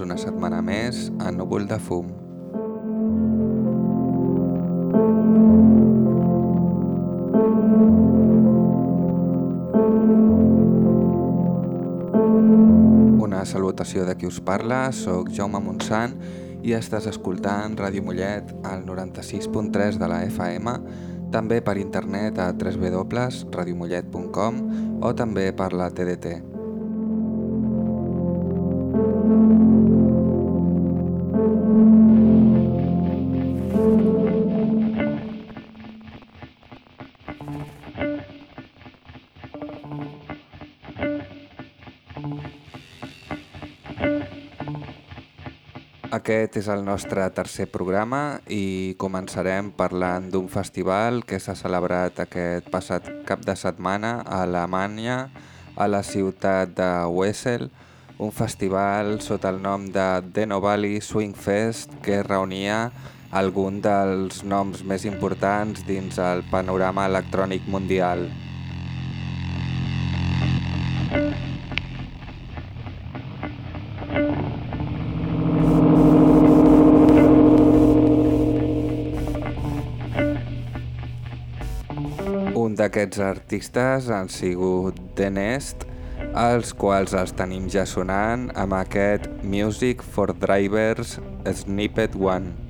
benvinguts una setmana més a Núvol de Fum. Una salutació de qui us parla, sóc Jaume Montsant i estàs escoltant Ràdio Mollet al 96.3 de la FM, també per internet a www.radiomollet.com o també per la TDT. Aquest és el nostre tercer programa i començarem parlant d'un festival que s'ha celebrat aquest passat cap de setmana a Alemanya, a la ciutat de Wessel, un festival sota el nom de Deno Valley Swing Fest que reunia algun dels noms més importants dins el panorama electrònic mundial. D'aquests artistes han sigut The Nest, els quals els tenim ja sonant amb aquest Music for Drivers Snippet One.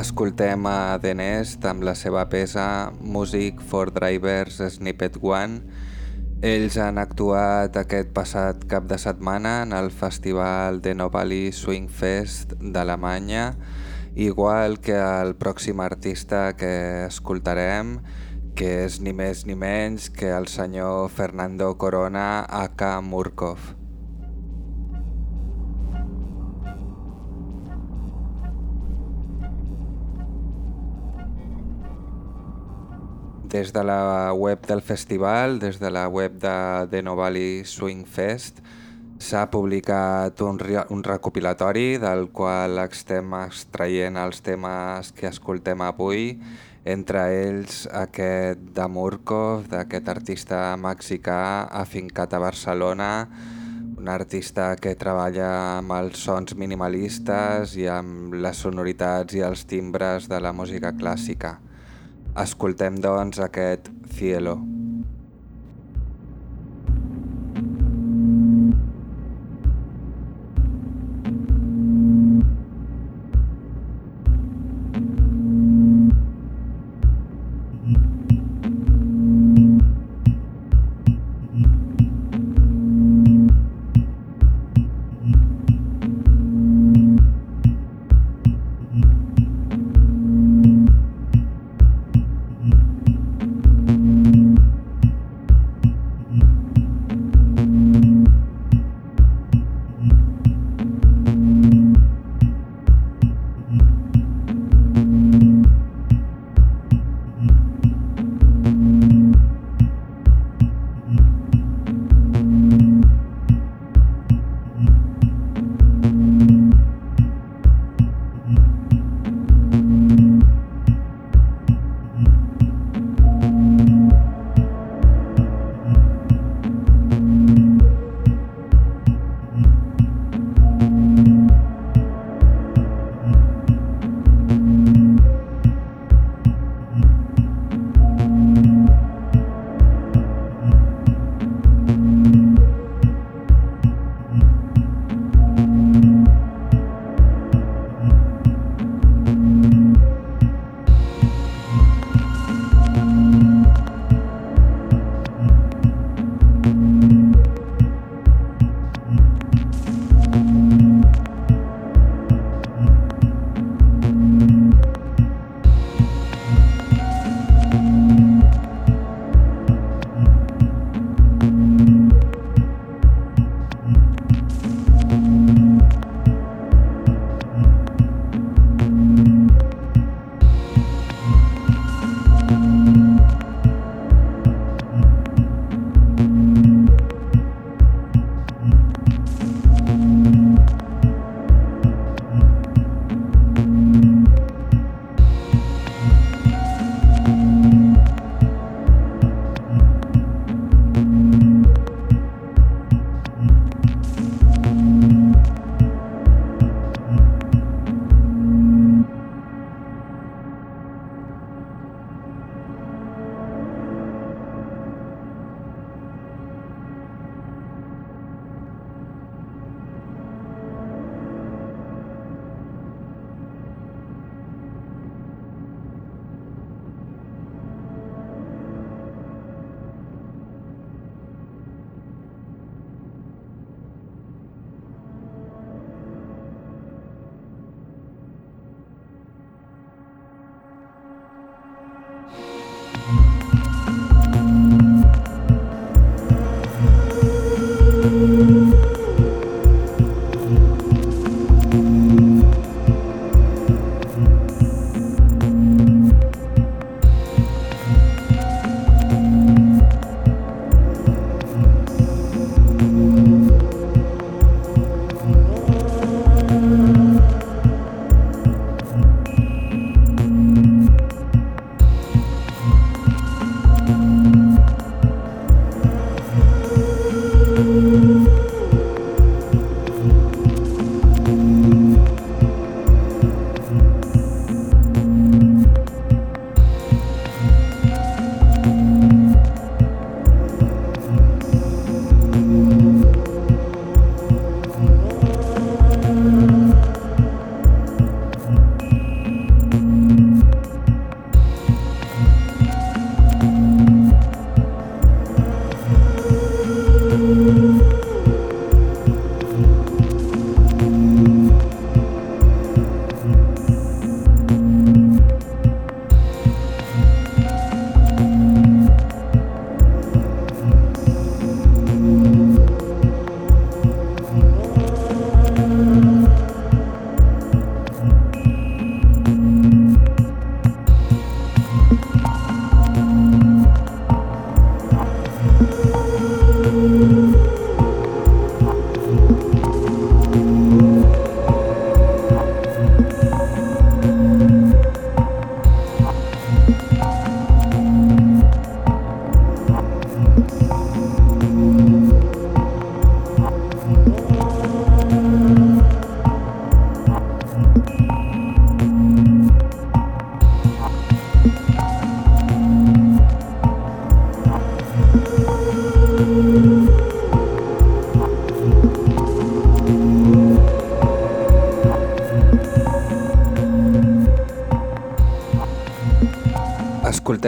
Escoltem a The Nest amb la seva pesa Music for Drivers Snippet One. Ells han actuat aquest passat cap de setmana en el festival de Novali Swing Fest d'Alemanya, igual que el pròxim artista que escoltarem, que és ni més ni menys que el senyor Fernando Corona aka Murkov. Des de la web del festival, des de la web de The Novali Swing Fest, s'ha publicat un, un recopilatori del qual estem extraient els temes que escoltem avui, entre ells aquest de Murkov, d'aquest artista mexicà afincat a Barcelona, un artista que treballa amb els sons minimalistes i amb les sonoritats i els timbres de la música clàssica. Escoltem, doncs, aquest Cielo. Thank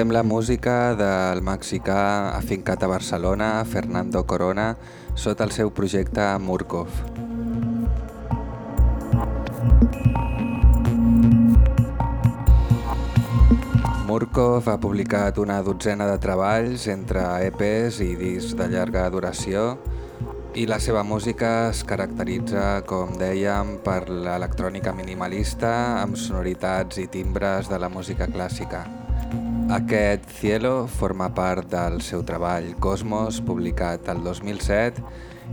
Escoltem la música del mexicà afincat a Barcelona, Fernando Corona, sota el seu projecte Murkov. Murkov ha publicat una dotzena de treballs entre EPs i discs de llarga duració i la seva música es caracteritza, com dèiem, per l'electrònica minimalista amb sonoritats i timbres de la música clàssica. Aquest Cielo forma part del seu treball Cosmos, publicat el 2007,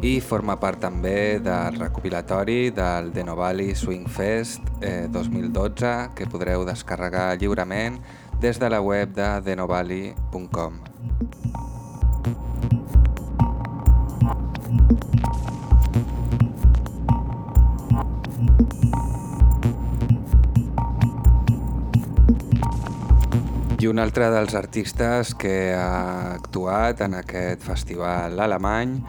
i forma part també del recopilatori del Denovali Swing Fest eh, 2012, que podreu descarregar lliurement des de la web de denovali.com. un altre dels artistes que ha actuat en aquest festival alemany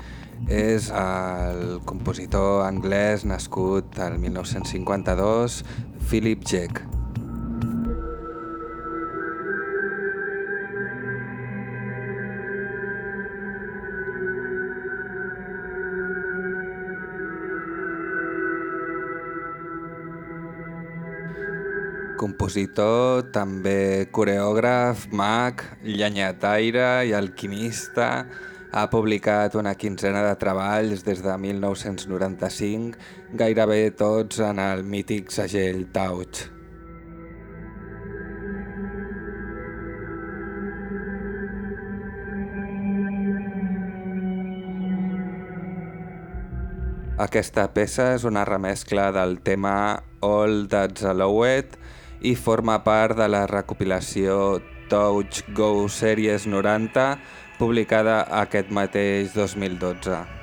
és el compositor anglès nascut el 1952, Philip Jack. Compositor, també coreògraf, mag, llenyataire i alquimista, ha publicat una quinzena de treballs des de 1995, gairebé tots en el mític segell Tauch. Aquesta peça és una remescla del tema All That's Allowed i forma part de la recopilació Touch Go Series 90 publicada aquest mateix 2012.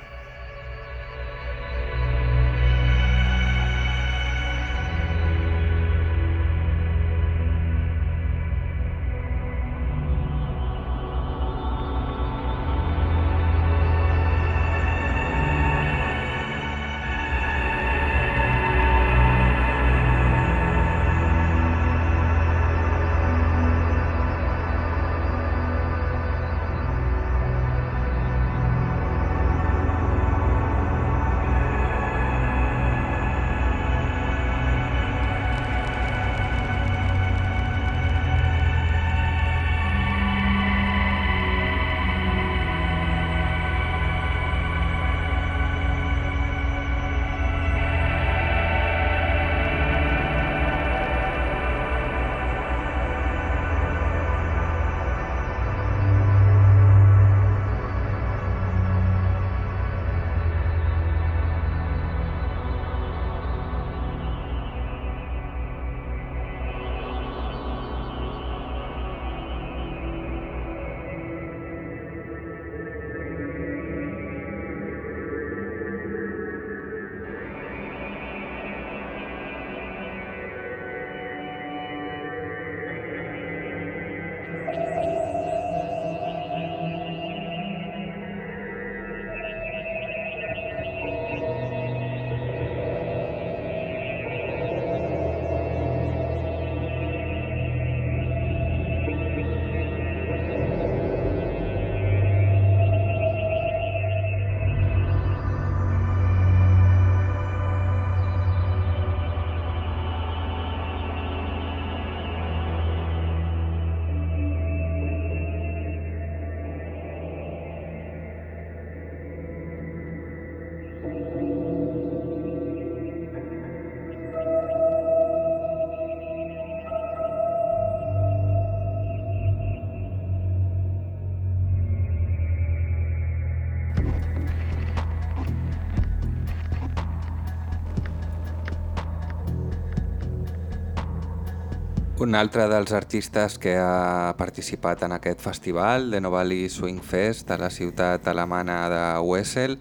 Un altre dels artistes que ha participat en aquest festival, de Novali Swing Fest, a la ciutat alemana de Wessel,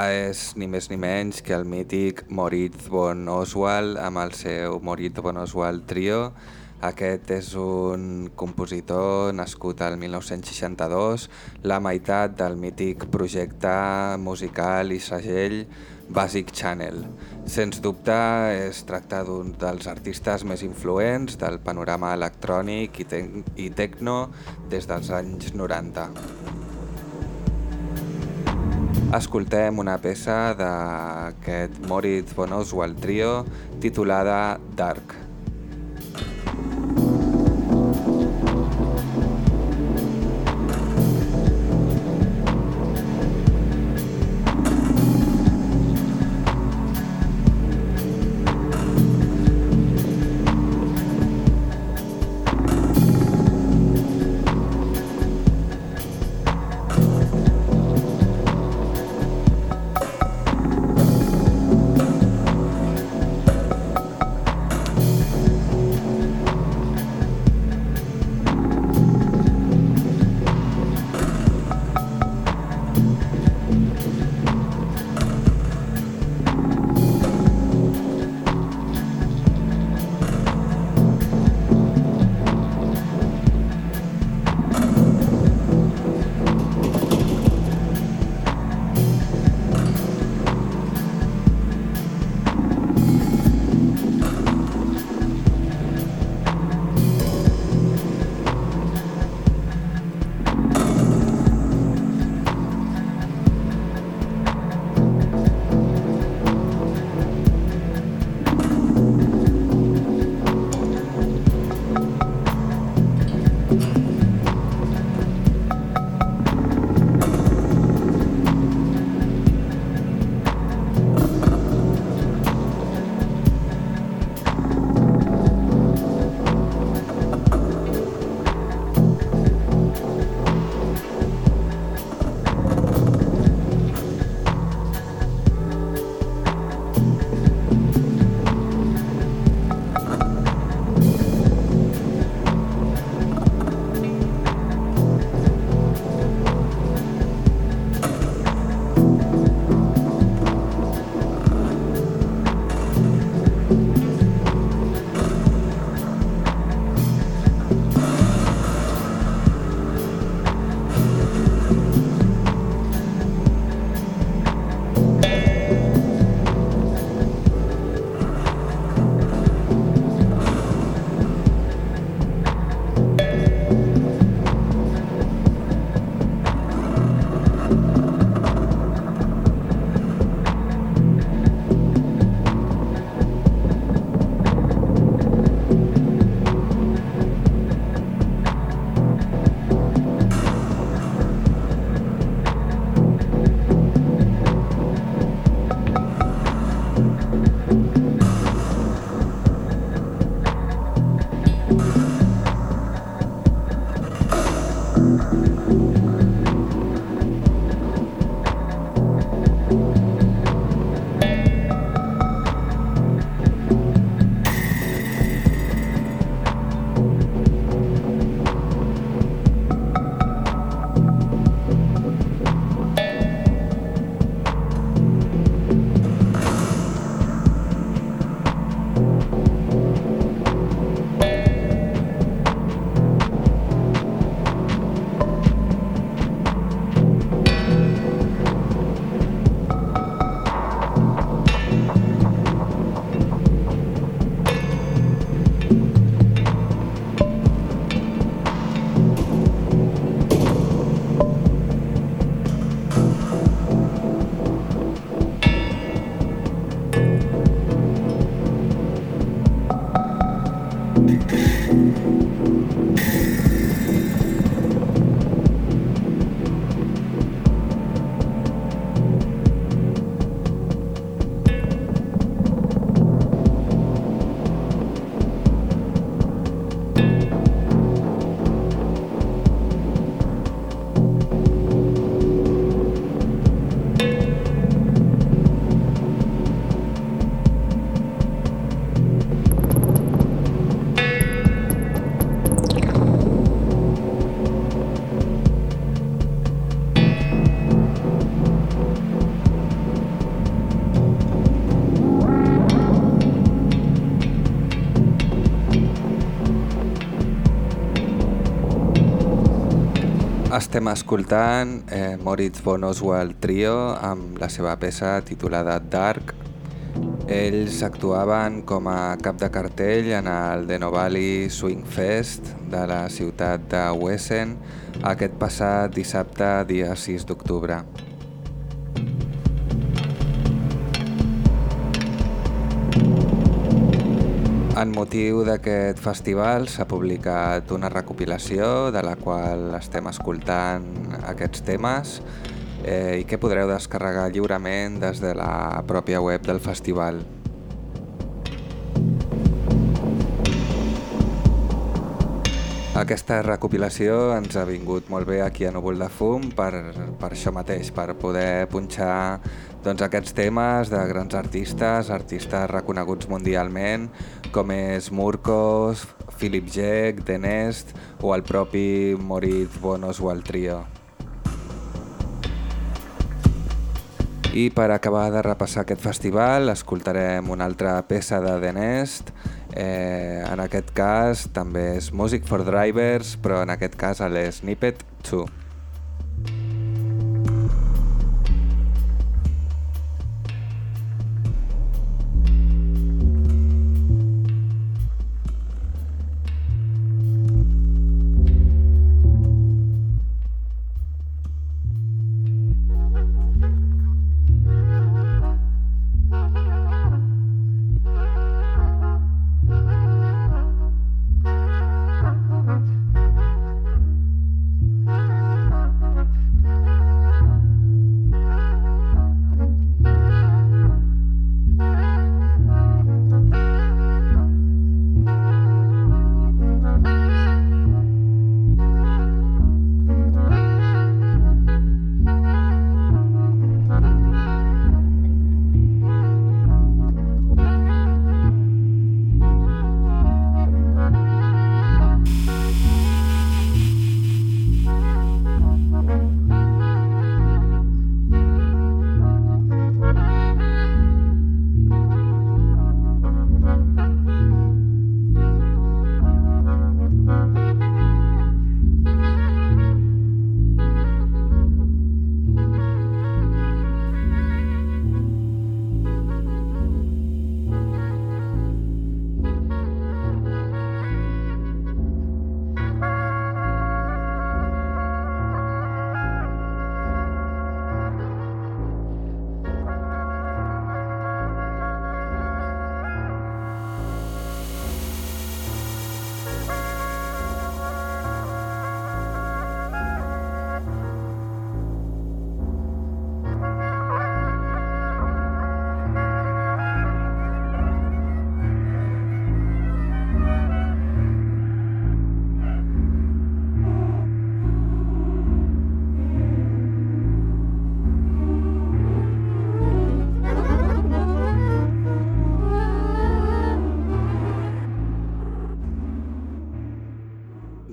és ni més ni menys que el mític Moritz von Oswald amb el seu Moritz von Oswald Trio. Aquest és un compositor nascut al 1962, la meitat del mític projecte musical i segell Basic Channel. Sens dubte es tracta d'un dels artistes més influents del panorama electrònic i, te i techno des dels anys 90. Escoltem una peça d'aquest Moritz von Oswald Trio titulada Dark. Estem escoltant eh, Moritz von Oswald Trio amb la seva peça titulada Dark. Ells actuaven com a cap de cartell en el Denovali Swing Fest de la ciutat de Wesen aquest passat dissabte, dia 6 d'octubre. En motiu d'aquest festival s'ha publicat una recopilació de la qual estem escoltant aquests temes eh, i que podreu descarregar lliurement des de la pròpia web del festival. Aquesta recopilació ens ha vingut molt bé aquí a Núvol de Fum per, per això mateix, per poder punxar doncs, aquests temes de grans artistes, artistes reconeguts mundialment, com és Murkos, Philip Jack, The Nest o el propi Moritz Bonos o el Trio. I per acabar de repassar aquest festival escoltarem una altra peça de The Nest, Eh, en aquest cas també és Music for Drivers, però en aquest cas a l'Snippet 2.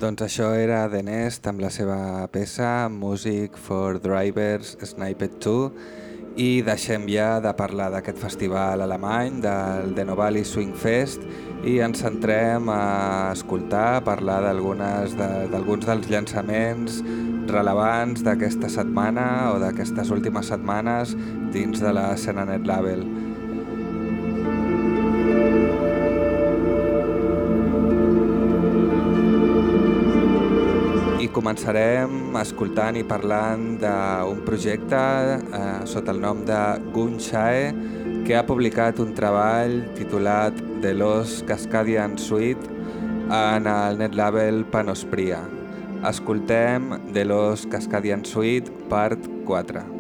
Doncs això era The Nest amb la seva peça Music for Drivers Sniped 2 i deixem ja de parlar d'aquest festival alemany, del The Novali Swing Fest i ens centrem a escoltar, a parlar d'alguns de, dels llançaments relevants d'aquesta setmana o d'aquestes últimes setmanes dins de l'escena Net Label. Començarem escoltant i parlant d'un projecte eh, sota el nom de Gunshae que ha publicat un treball titulat The Los Cascadian Suite en el net label Panospria. Escoltem The Los Cascadian Suite part 4.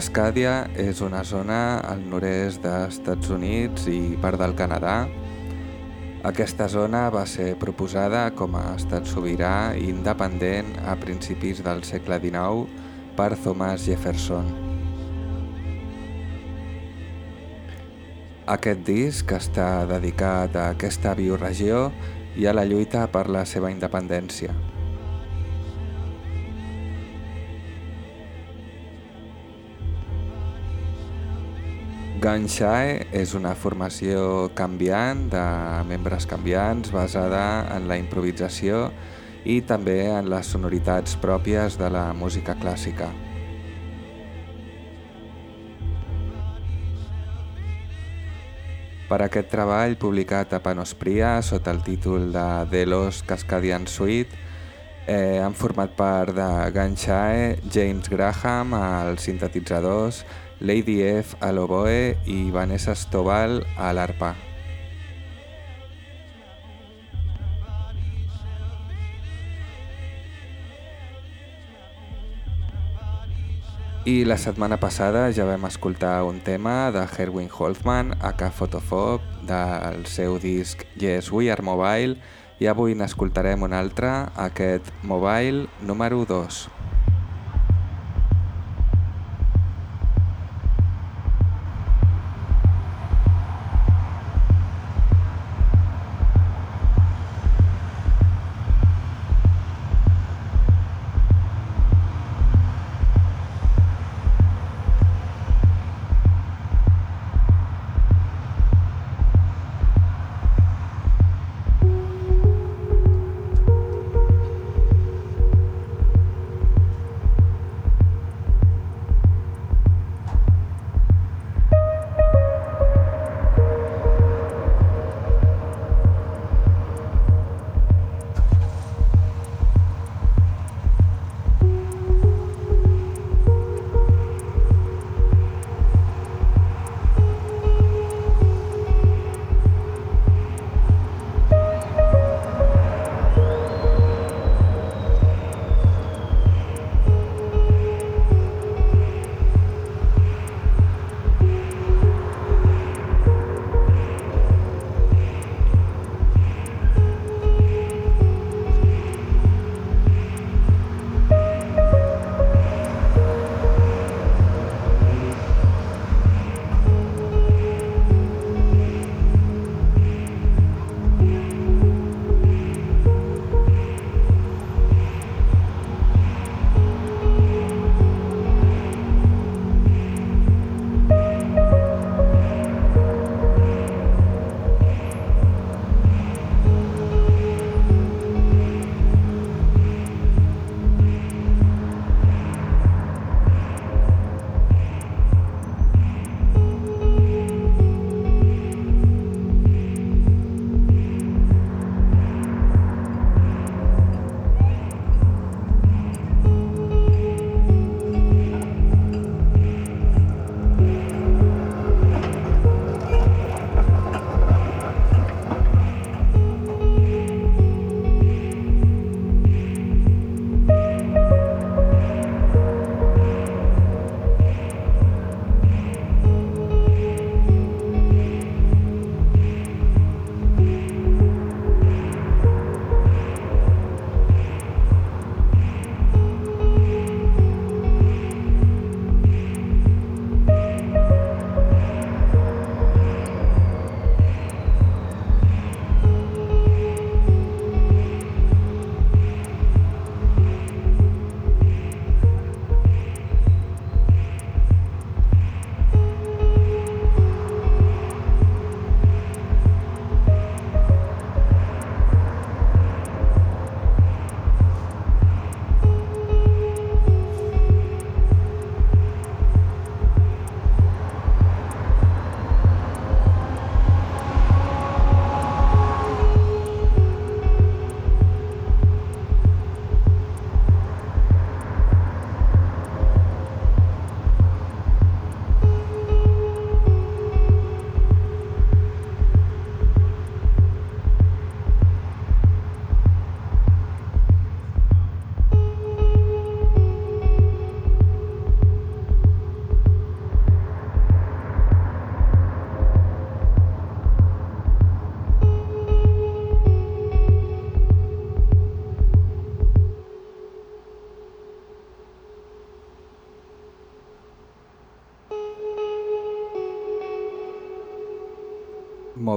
Cascadia és una zona al nord-est dels Estats Units i part del Canadà. Aquesta zona va ser proposada com a estat sobirà i independent a principis del segle XIX per Thomas Jefferson. Aquest disc està dedicat a aquesta bioregió i a la lluita per la seva independència. Gunshae és una formació canviant de membres canviants basada en la improvisació i també en les sonoritats pròpies de la música clàssica. Per aquest treball, publicat a Panospria sota el títol de Delos Cascadian Suite, eh, han format part de Gunshae, James Graham als sintetitzadors, Lady F a l'oboe i Vanessa Stovall a l'arpa. I la setmana passada ja vam escoltar un tema de Herwin Holtzman, aka Photophob, del seu disc Yes We Are Mobile, i avui n'escoltarem un altre, aquest Mobile número 2.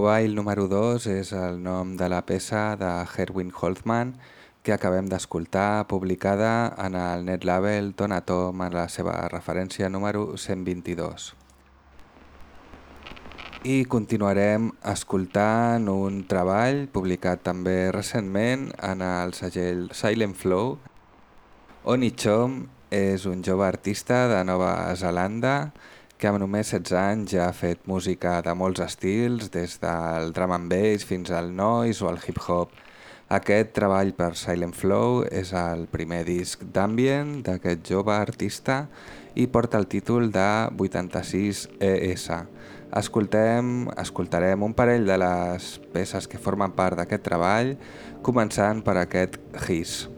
Mobile número 2 és el nom de la peça de Herwin Holtzman que acabem d'escoltar, publicada en el net label Tonatom en la seva referència número 122. I continuarem escoltant un treball publicat també recentment en el segell Silent Flow. Oni Chom és un jove artista de Nova Zelanda que amb només 16 anys ja ha fet música de molts estils, des del drum and bass fins al noise o al hip-hop. Aquest treball per Silent Flow és el primer disc d'ambient d'aquest jove artista i porta el títol de 86 ES. Escoltem, escoltarem un parell de les peces que formen part d'aquest treball, començant per aquest His.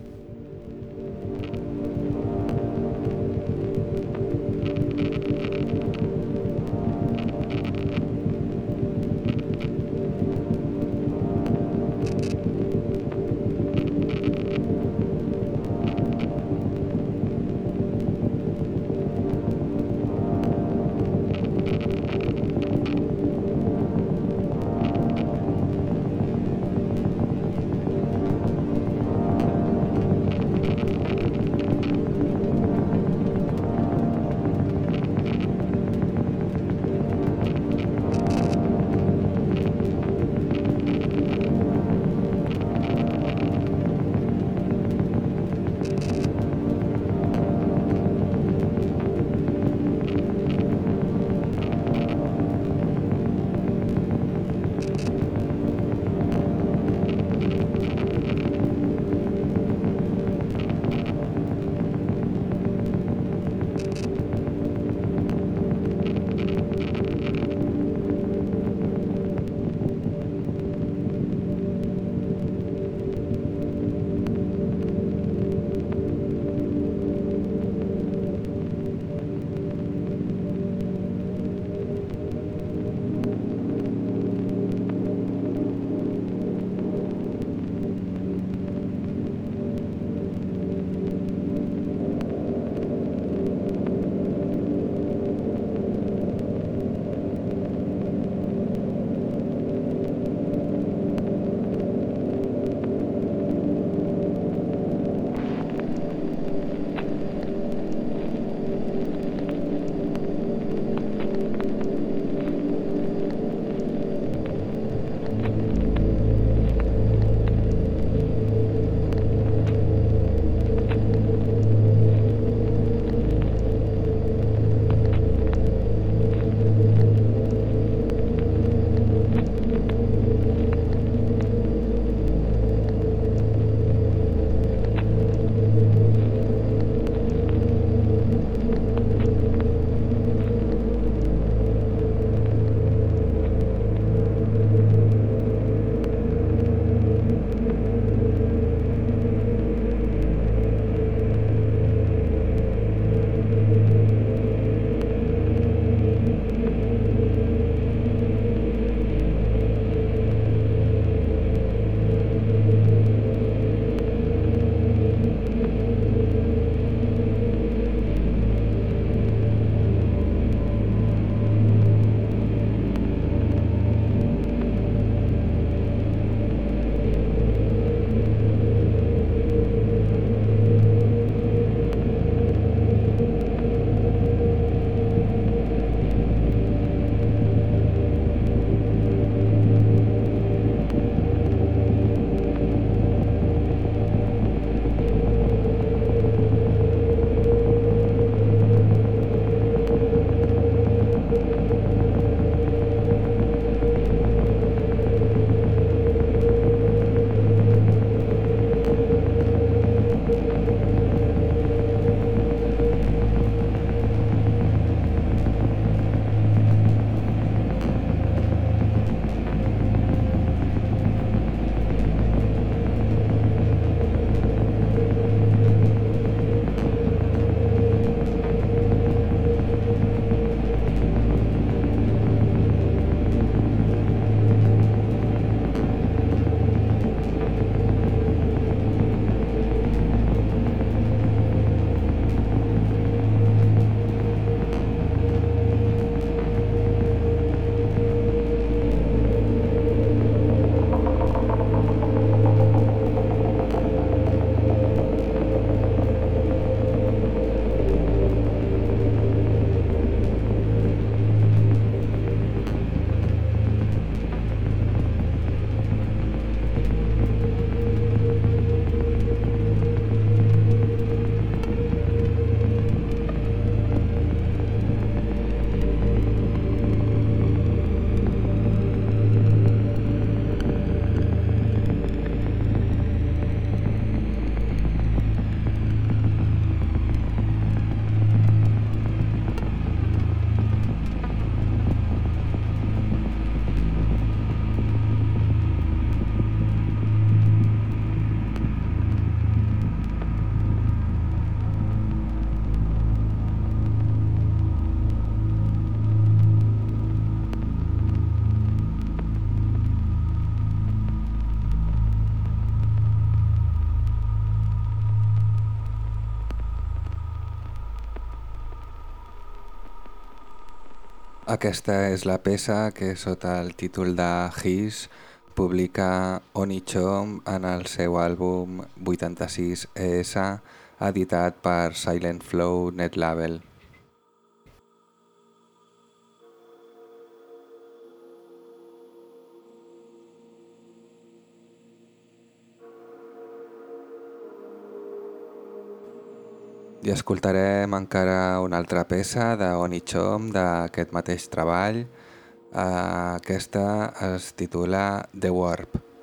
Aquesta és la peça que sota el títol de His publica Onichom en el seu àlbum 86 ES editat per Silent Flow Net Label. I escoltarem encara una altra peça de Onichom d'aquest mateix treball. Aquesta es titula The Warp.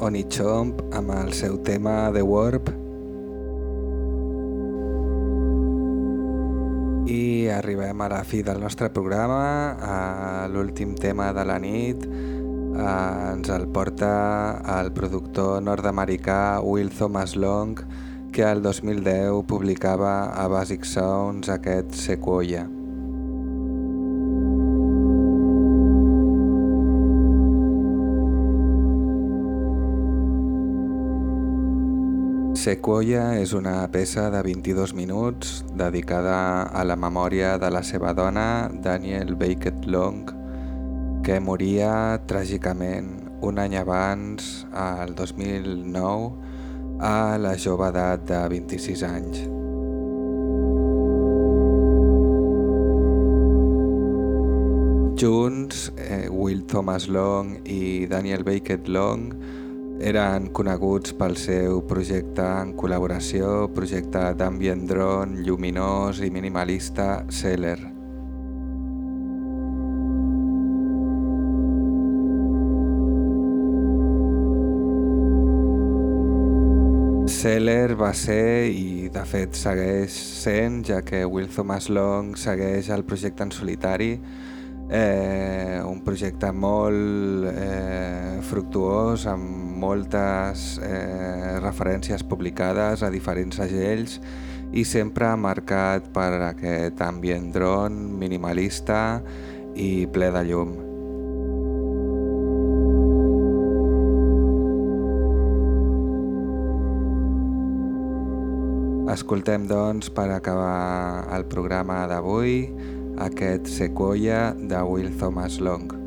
Onichomp amb el seu tema The Warp i arribem a la fi del nostre programa a l'últim tema de la nit eh, ens el porta el productor nord-americà Will Thomas Long que el 2010 publicava a Basic Sounds aquest Sequoia. Sequoia és una peça de 22 minuts dedicada a la memòria de la seva dona, Daniel Beckett Long, que moria tràgicament un any abans, al 2009, a la jove edat de 26 anys. Junts, eh, Will Thomas Long i Daniel Beckett Long eren coneguts pel seu projecte en col·laboració, projecte d'ambient drone, lluminós i minimalista Seller. Seller va ser i de fet segueix sent, ja que Will Thomas Long segueix el projecte en solitari, eh, un projecte molt eh, fructuós amb moltes eh, referències publicades a diferents segells i sempre marcat per aquest ambient dron minimalista i ple de llum. Escoltem, doncs, per acabar el programa d'avui, aquest Sequoia de Will Thomas Long.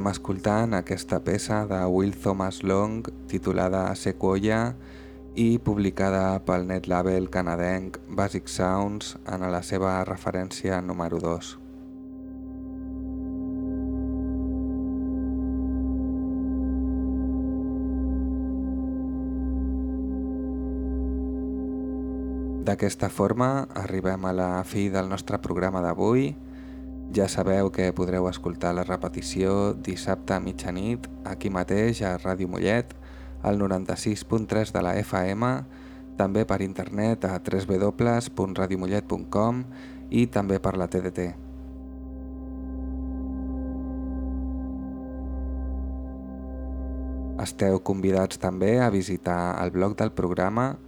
Estem escoltant aquesta peça de Will Thomas Long titulada Sequoia i publicada pel net label canadenc Basic Sounds en la seva referència número 2. D'aquesta forma arribem a la fi del nostre programa d'avui. Ja sabeu que podreu escoltar la repetició dissabte a mitjanit aquí mateix a Ràdio Mollet al 96.3 de la FM, també per internet a www.radiomollet.com i també per la TDT. Esteu convidats també a visitar el blog del programa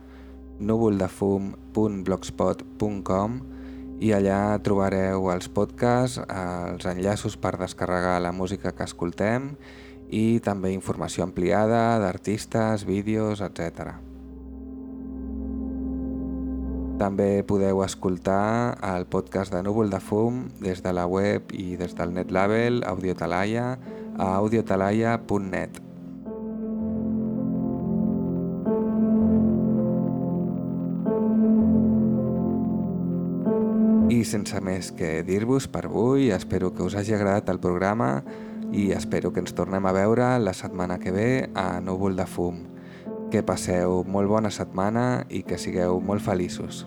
núvoldefum.blogspot.com i allà trobareu els podcasts, els enllaços per descarregar la música que escoltem i també informació ampliada d'artistes, vídeos, etc. També podeu escoltar el podcast de Núvol de Fum des de la web i des del netlabel Audiotalaia a audiotalaia.net. sense més que dir-vos per avui, espero que us hagi agradat el programa i espero que ens tornem a veure la setmana que ve a Núvol de Fum. Que passeu molt bona setmana i que sigueu molt feliços.